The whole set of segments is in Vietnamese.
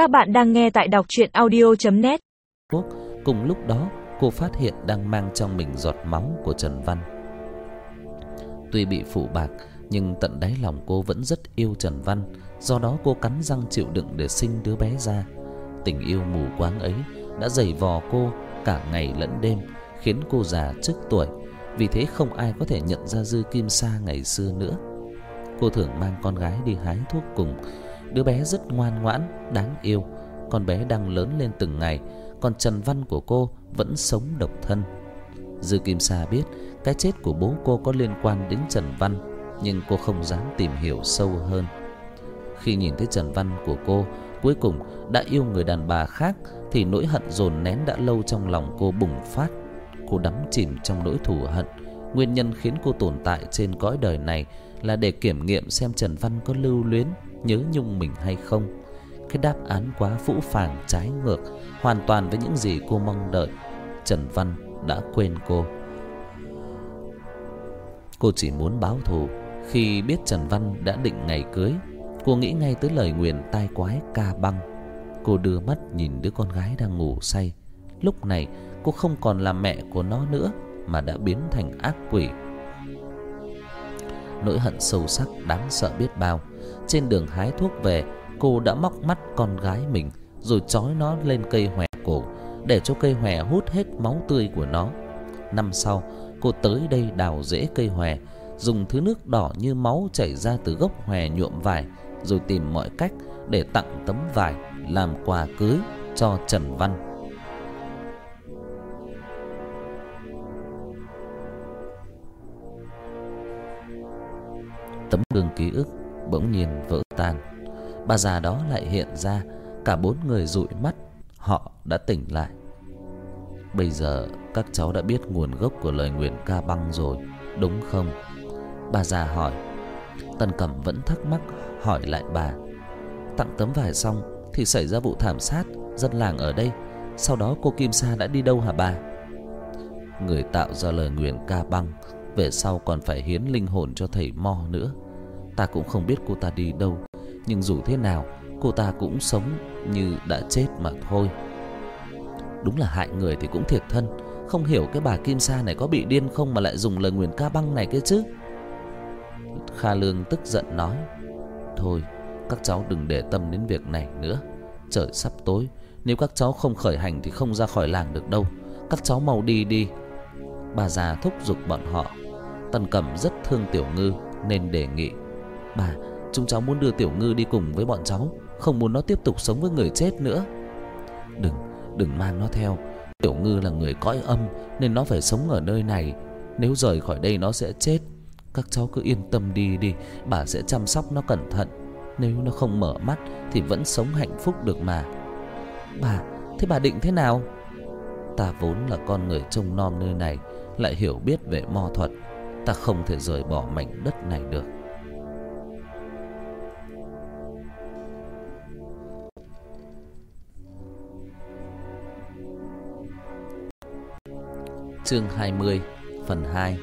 Các bạn đang nghe tại đọc chuyện audio.net Cùng lúc đó, cô phát hiện đang mang trong mình giọt máu của Trần Văn. Tuy bị phụ bạc, Nhưng tận đáy lòng cô vẫn rất yêu Trần Văn. Do đó cô cắn răng chịu đựng để sinh đứa bé ra. Tình yêu mù quáng ấy đã dày vò cô cả ngày lẫn đêm, Khiến cô già trước tuổi. Vì thế không ai có thể nhận ra Dư Kim Sa ngày xưa nữa. Cô thường mang con gái đi hái thuốc cùng Đứa bé rất ngoan ngoãn, đáng yêu. Con bé đang lớn lên từng ngày Còn Trần Văn của cô vẫn sống độc thân. Dư Kim Sa biết cái chết của bố cô có liên quan đến Trần Văn Nhưng cô không dám tìm hiểu sâu hơn. Khi nhìn thấy Trần Văn của cô Cuối cùng đã yêu người đàn bà khác Thì nỗi hận dồn nén đã lâu trong lòng cô bùng phát. Cô đắm chìm trong nỗi thù hận Nguyên nhân khiến cô tồn tại trên cõi đời này là để kiểm nghiệm xem Trần Văn có lưu luyến, Nhớ nhung mình hay không. Cái đáp án quá phũ phàng, trái ngược, Hoàn toàn với những gì cô mong đợi. Trần Văn đã quên cô. Cô chỉ muốn báo thù. Khi biết Trần Văn đã định ngày cưới, Cô nghĩ ngay tới lời nguyền tai quái ca băng. Cô đưa mắt nhìn đứa con gái đang ngủ say. Lúc này, cô không còn là mẹ của nó nữa, Mà đã biến thành ác quỷ. Nỗi hận sâu sắc đáng sợ biết bao. Trên đường hái thuốc về, Cô đã móc mắt con gái mình, Rồi trói nó lên cây hòe cổ, Để cho cây hòe hút hết máu tươi của nó. Năm sau, cô tới đây đào rễ cây hòe, Dùng thứ nước đỏ như máu chảy ra từ gốc hòe nhuộm vải, Rồi tìm mọi cách để tặng tấm vải Làm quà cưới cho Trần Văn. Tấm gương ký ức bỗng nhiên vỡ tan. Bà già đó lại hiện ra, Cả bốn người dụi mắt, Họ đã tỉnh lại. Bây giờ các cháu đã biết nguồn gốc của lời nguyền ca băng rồi, Đúng không? Bà già hỏi. Tần Cẩm vẫn thắc mắc, hỏi lại bà. Tặng tấm vải xong Thì xảy ra vụ thảm sát, Dân làng ở đây. Sau đó cô Kim Sa đã đi đâu hả bà? Người tạo ra lời nguyền ca băng. Về sau còn phải hiến linh hồn cho thầy Mo nữa. Ta cũng không biết cô ta đi đâu, Nhưng dù thế nào, Cô ta cũng sống như đã chết mà thôi. Đúng là hại người thì cũng thiệt thân. Không hiểu cái bà Kim Sa này có bị điên không Mà lại dùng lời nguyền ca băng này kia chứ? Kha Lương tức giận nói, Thôi, các cháu đừng để tâm đến việc này nữa. Trời sắp tối, Nếu các cháu không khởi hành thì không ra khỏi làng được đâu. Các cháu mau đi đi. Bà già thúc giục bọn họ. Tần Cẩm rất thương Tiểu Ngư Nên đề nghị Bà chúng cháu muốn đưa Tiểu Ngư đi cùng với bọn cháu Không muốn nó tiếp tục sống với người chết nữa. Đừng Đừng mang nó theo. Tiểu Ngư là người cõi âm Nên nó phải sống ở nơi này. Nếu rời khỏi đây nó sẽ chết. Các cháu cứ yên tâm đi đi Bà sẽ chăm sóc nó cẩn thận. Nếu nó không mở mắt Thì vẫn sống hạnh phúc được mà. Bà, thế bà định thế nào? Ta vốn là con người trông nom nơi này Lại hiểu biết về mo thuật. Ta không thể rời bỏ mảnh đất này được. Chương 20 Phần 2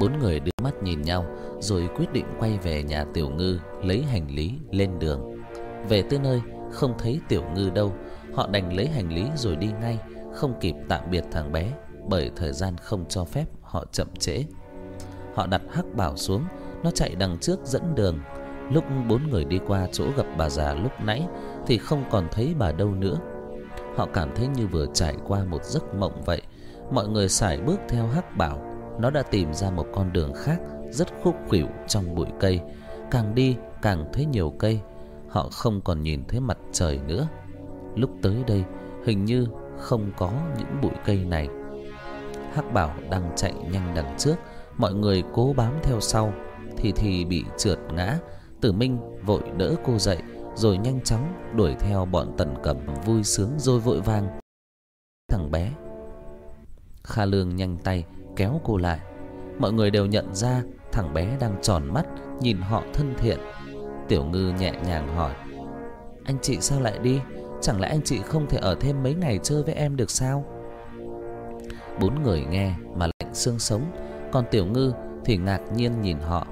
Bốn người đưa mắt nhìn nhau, Rồi quyết định quay về nhà Tiểu Ngư, Lấy hành lý lên đường. Về tới nơi, không thấy Tiểu Ngư đâu. Họ đành lấy hành lý rồi đi ngay, Không kịp tạm biệt thằng bé, Bởi thời gian không cho phép họ chậm trễ. Họ đặt hắc bảo xuống, Nó chạy đằng trước dẫn đường. Lúc bốn người đi qua chỗ gặp bà già lúc nãy Thì không còn thấy bà đâu nữa. Họ cảm thấy như vừa trải qua một giấc mộng vậy. Mọi người sải bước theo hắc bảo. Nó đã tìm ra một con đường khác, Rất khúc khuỷu trong bụi cây. Càng đi, càng thấy nhiều cây. Họ không còn nhìn thấy mặt trời nữa. Lúc tới đây, Hình như không có những bụi cây này. Hắc bảo đang chạy nhanh đằng trước Mọi người cố bám theo sau Thì thì bị trượt ngã Tử Minh vội đỡ cô dậy, rồi nhanh chóng đuổi theo bọn Tần Cẩm vui sướng rồi vội vàng. Thằng bé. Kha Lương nhanh tay kéo cô lại. Mọi người đều nhận ra thằng bé đang tròn mắt, nhìn họ thân thiện. Tiểu Ngư nhẹ nhàng hỏi: "Anh chị sao lại đi? Chẳng lẽ anh chị không thể ở thêm mấy ngày chơi với em được sao?" Bốn người nghe mà lạnh xương sống, còn Tiểu Ngư thì ngạc nhiên nhìn họ.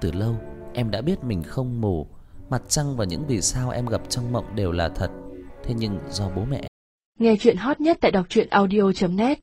Từ lâu em đã biết mình không mù, mặt trăng và những vì sao em gặp trong mộng đều là thật thế nhưng do bố mẹ Nghe truyện hot nhất tại đọc truyện audio net